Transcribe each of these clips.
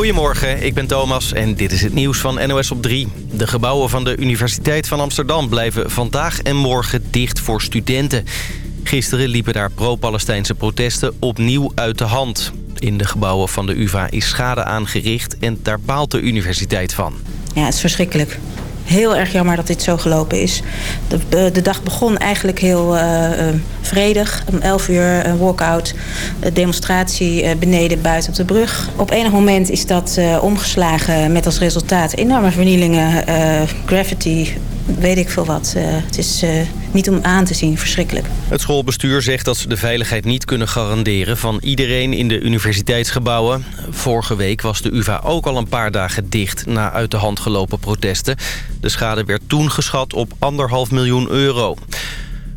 Goedemorgen, ik ben Thomas en dit is het nieuws van NOS op 3. De gebouwen van de Universiteit van Amsterdam blijven vandaag en morgen dicht voor studenten. Gisteren liepen daar pro-Palestijnse protesten opnieuw uit de hand. In de gebouwen van de UvA is schade aangericht en daar baalt de universiteit van. Ja, het is verschrikkelijk heel erg jammer dat dit zo gelopen is. De, de dag begon eigenlijk heel uh, vredig. Om 11 uur walkout, demonstratie beneden buiten op de brug. Op enig moment is dat omgeslagen met als resultaat enorme vernielingen, graffiti, weet ik veel wat. het is niet om aan te zien, verschrikkelijk. Het schoolbestuur zegt dat ze de veiligheid niet kunnen garanderen... van iedereen in de universiteitsgebouwen. Vorige week was de UvA ook al een paar dagen dicht... na uit de hand gelopen protesten. De schade werd toen geschat op anderhalf miljoen euro.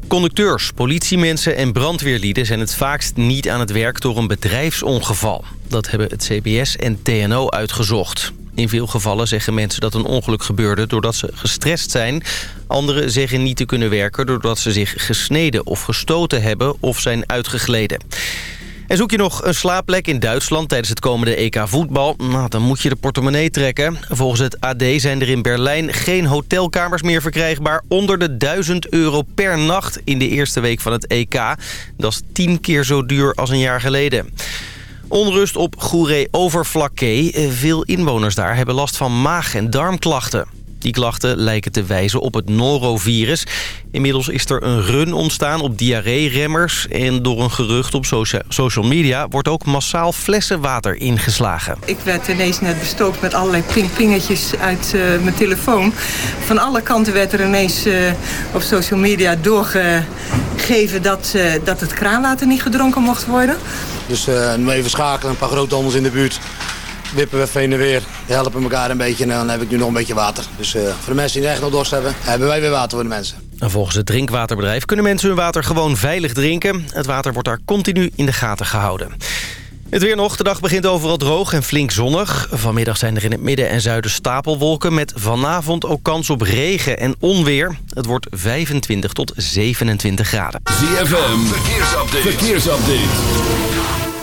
Conducteurs, politiemensen en brandweerlieden zijn het vaakst niet aan het werk door een bedrijfsongeval. Dat hebben het CBS en TNO uitgezocht. In veel gevallen zeggen mensen dat een ongeluk gebeurde doordat ze gestrest zijn. Anderen zeggen niet te kunnen werken doordat ze zich gesneden of gestoten hebben of zijn uitgegleden. En zoek je nog een slaapplek in Duitsland tijdens het komende EK voetbal? Nou, dan moet je de portemonnee trekken. Volgens het AD zijn er in Berlijn geen hotelkamers meer verkrijgbaar... onder de 1000 euro per nacht in de eerste week van het EK. Dat is tien keer zo duur als een jaar geleden. Onrust op Goeree-Overflakkee. Veel inwoners daar hebben last van maag- en darmklachten. Die klachten lijken te wijzen op het norovirus. Inmiddels is er een run ontstaan op diarree-remmers... en door een gerucht op social media wordt ook massaal flessenwater ingeslagen. Ik werd ineens net bestookt met allerlei ping-pingetjes uit uh, mijn telefoon. Van alle kanten werd er ineens uh, op social media doorgegeven... Dat, dat het kraanwater niet gedronken mocht worden. Dus even schakelen, een paar grote handels in de buurt wippen we even heen en weer. helpen elkaar een beetje en dan heb ik nu nog een beetje water. Dus uh, voor de mensen die echt nog dorst hebben, hebben wij weer water voor de mensen. En volgens het drinkwaterbedrijf kunnen mensen hun water gewoon veilig drinken. Het water wordt daar continu in de gaten gehouden. Het weer nog. De dag begint overal droog en flink zonnig. Vanmiddag zijn er in het midden en zuiden stapelwolken... met vanavond ook kans op regen en onweer. Het wordt 25 tot 27 graden. ZFM, verkeersupdate. verkeersupdate.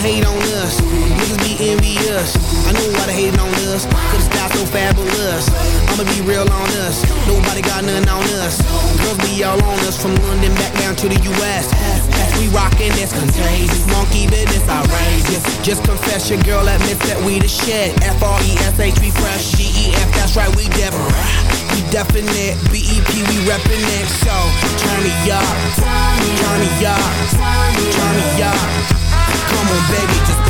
Hate on us. Niggas be envious. I know why they hating on us. Cause the so fabulous. I'ma be real on us. Nobody got nothing on us. Girls be all on us from London back down to the US. As we rockin' this contagious. Monkey business outrageous. Just confess your girl admits that we the shit. F-R-E-S-H, we fresh. G-E-F, that's right, we different. We definite. B-E-P, we reppin' it. So, turn me up. Turn me up. Turn me up. Come on, baby, just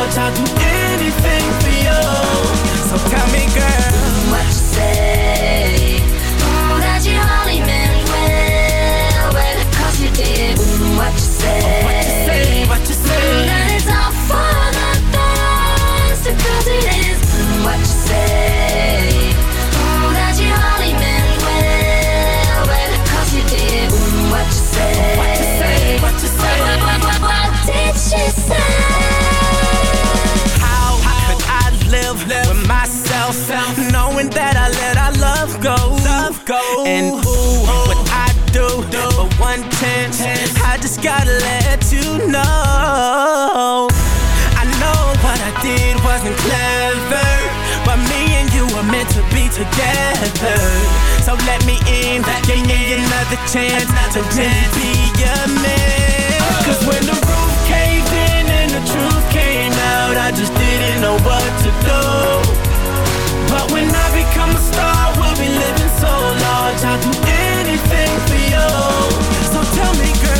much, I'll do anything for you. So tell me, girl, what you say? and ooh, what I do, for one chance, I just gotta let you know. I know what I did wasn't clever, but me and you were meant to be together. So let me in, let give me, in. another chance another to chance. really be a man. Oh. Cause when the roof caved in and the truth came out, I just didn't know what to do. But when I become a star I'll do anything for you. So tell me, girl,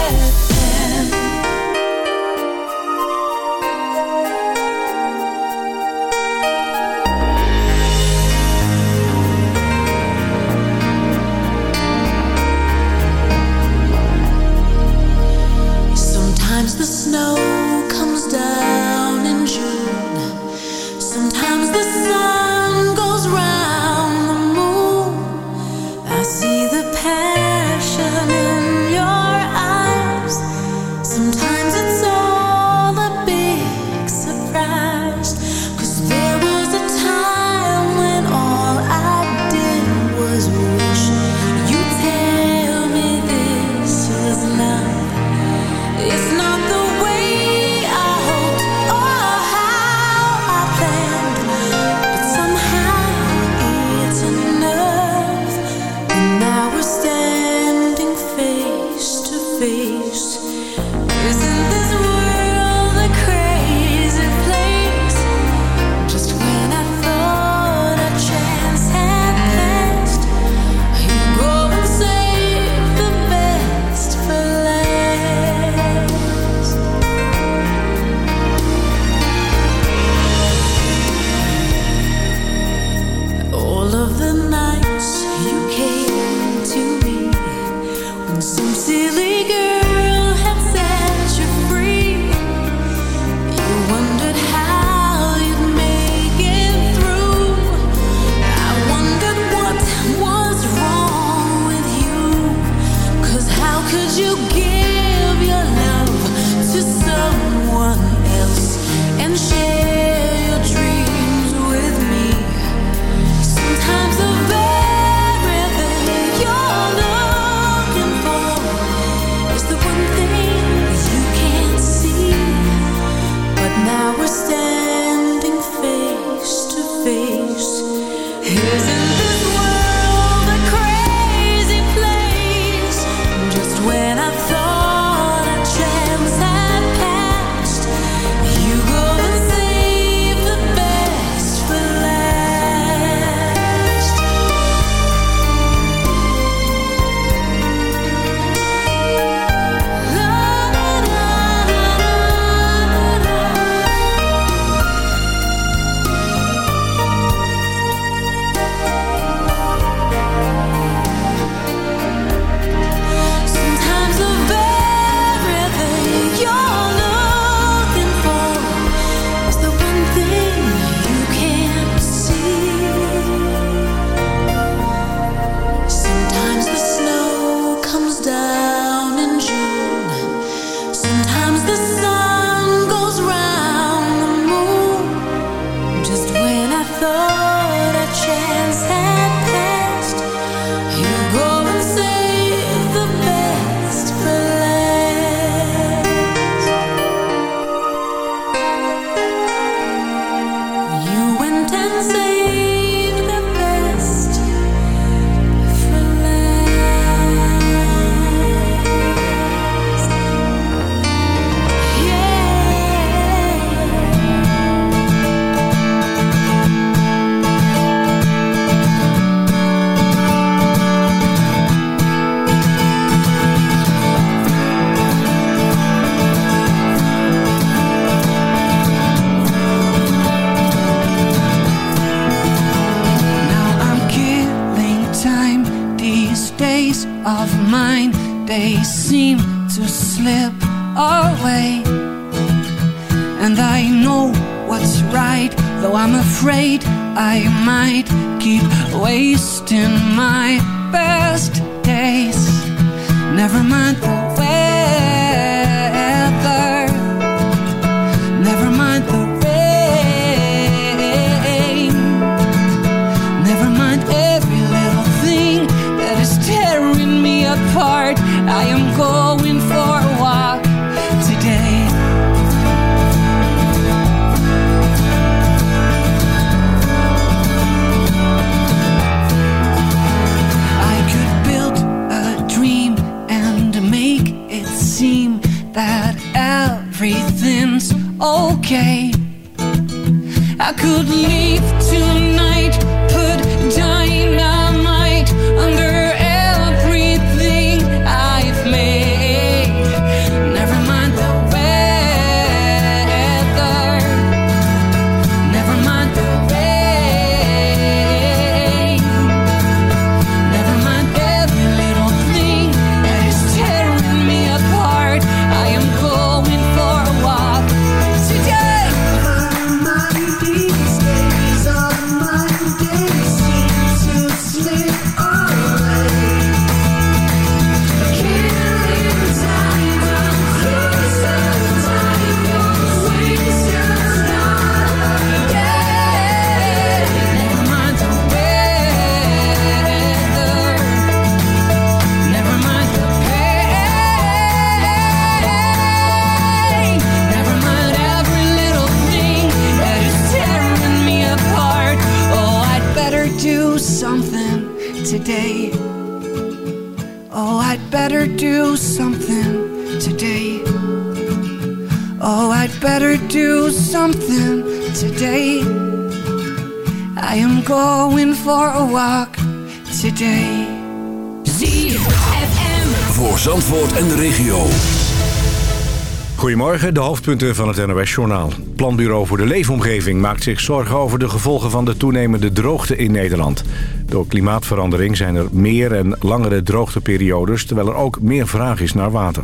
Goedemorgen, de hoofdpunten van het NOS-journaal. Planbureau voor de Leefomgeving maakt zich zorgen over de gevolgen van de toenemende droogte in Nederland. Door klimaatverandering zijn er meer en langere droogteperiodes, terwijl er ook meer vraag is naar water.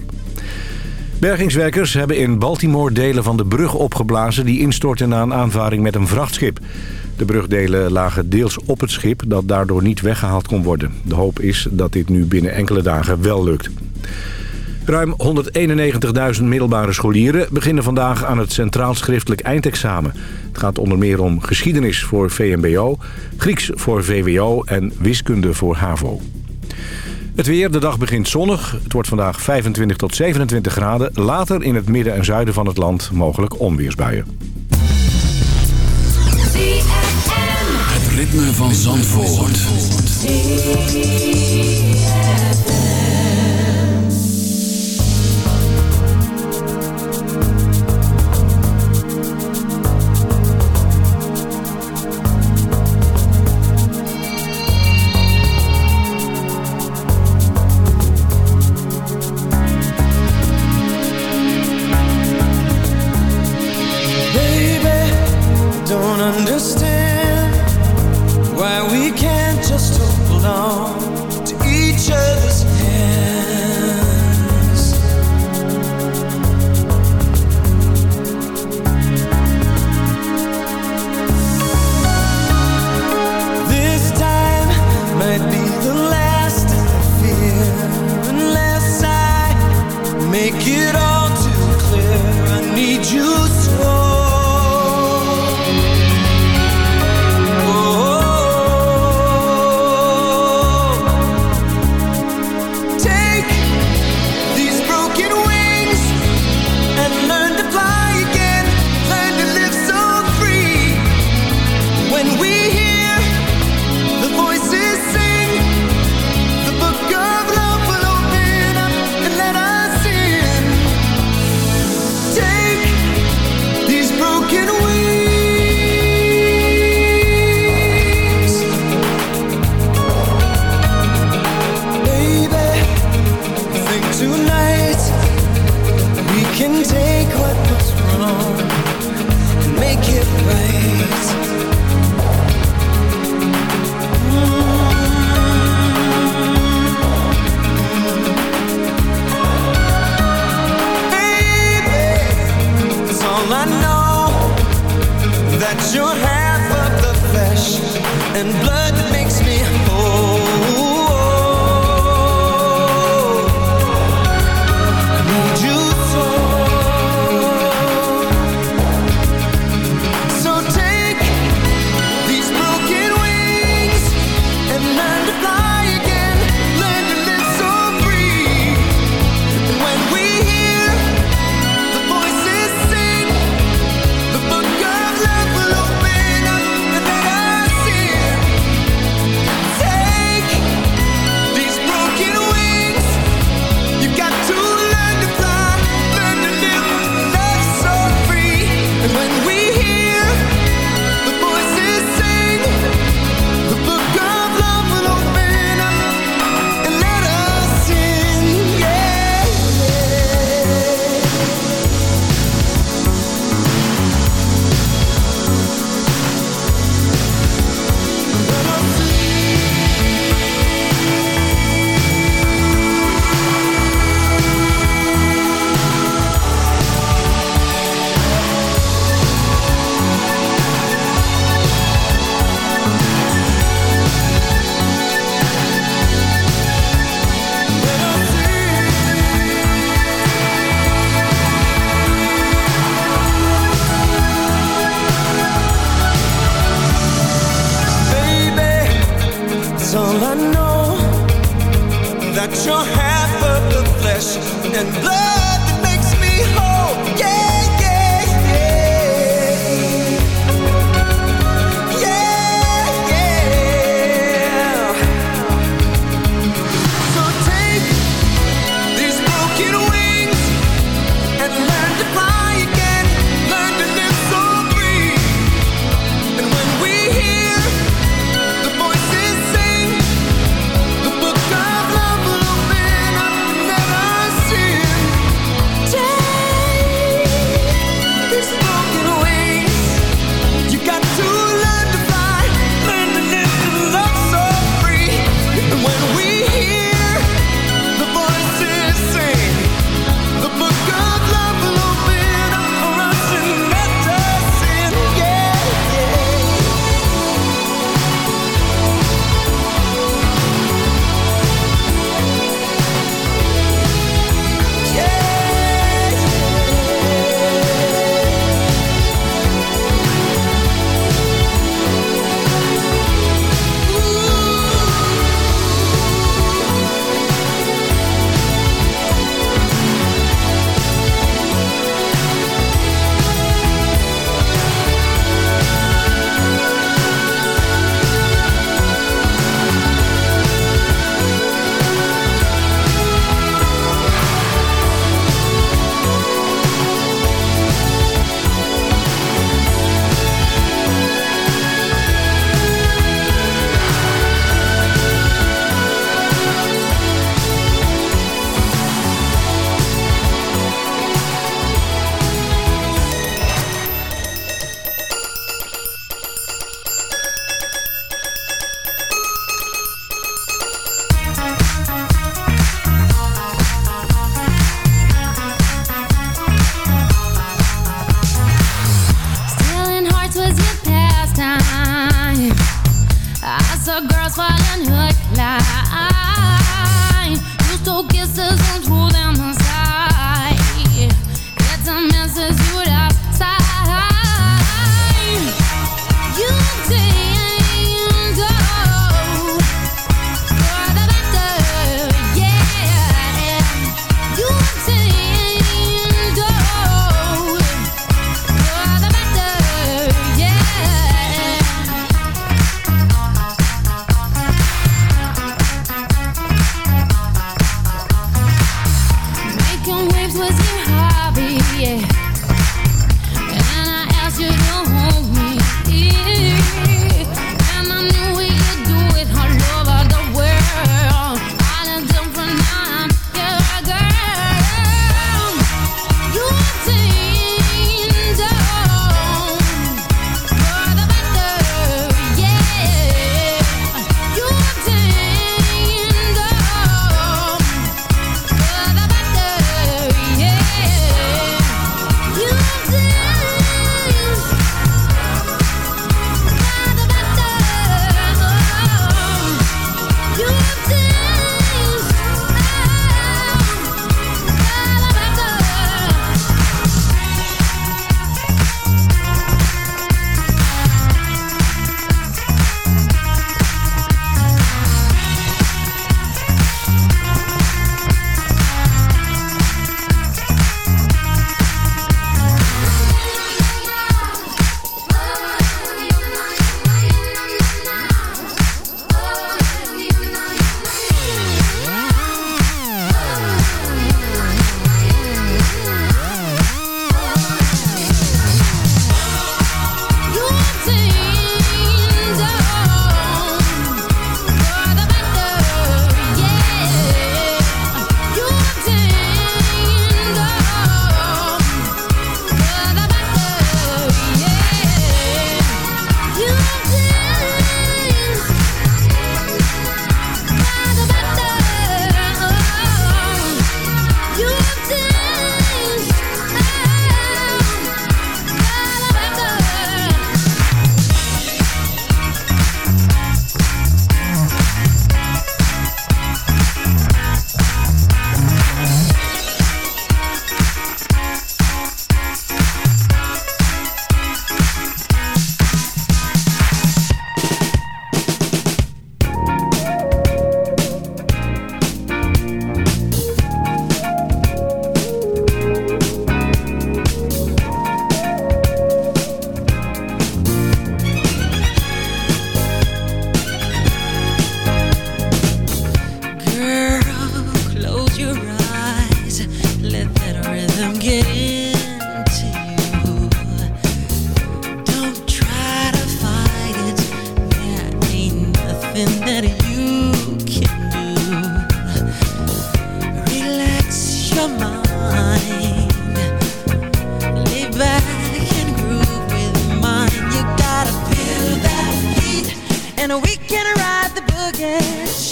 Bergingswerkers hebben in Baltimore delen van de brug opgeblazen die instortten na een aanvaring met een vrachtschip. De brugdelen lagen deels op het schip dat daardoor niet weggehaald kon worden. De hoop is dat dit nu binnen enkele dagen wel lukt. Ruim 191.000 middelbare scholieren beginnen vandaag aan het Centraal Schriftelijk Eindexamen. Het gaat onder meer om geschiedenis voor VMBO, Grieks voor VWO en wiskunde voor HAVO. Het weer, de dag begint zonnig. Het wordt vandaag 25 tot 27 graden. Later in het midden en zuiden van het land mogelijk onweersbuien. Het ritme van Zandvoort.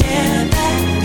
Share